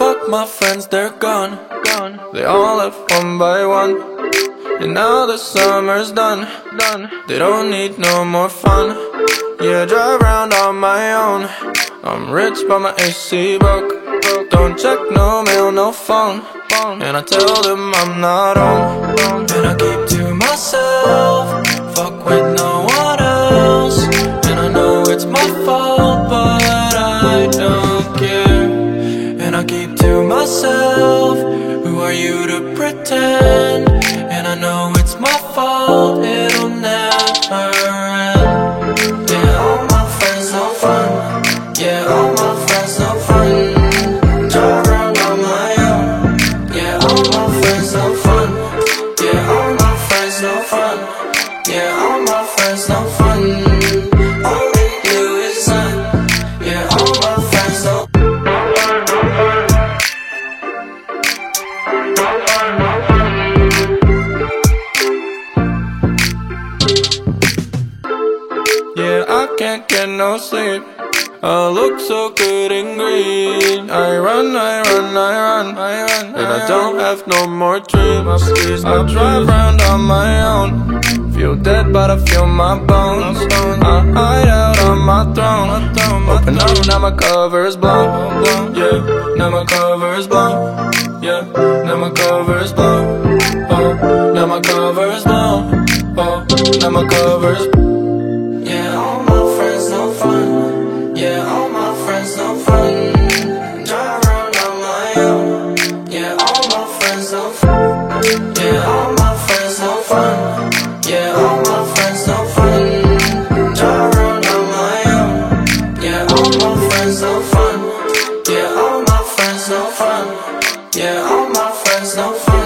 my friends, they're gone, gone. They all left one by one. And now the summer's done, done. They don't need no more fun. Yeah, I drive around on my own. I'm rich, but my AC broke. Don't check no mail, no phone. And I tell them I'm not home. And I keep to myself. Fuck with keep to myself. Who are you to pretend? And I know it's my fault, it'll never end. Yeah, all my friends no fun. Yeah, all Yeah, I can't get no sleep. I look so good in green. I run, I run, I run, I run, and I don't have no more dreams. I drive around on my own. Feel dead, but I feel my bones. I hide out on my throne. Open up, now my cover's oh, oh, oh. blown. Yeah, now my cover's blown. Yeah, now my cover's blown. Oh, now my cover's blown. Oh, now my cover's so fun.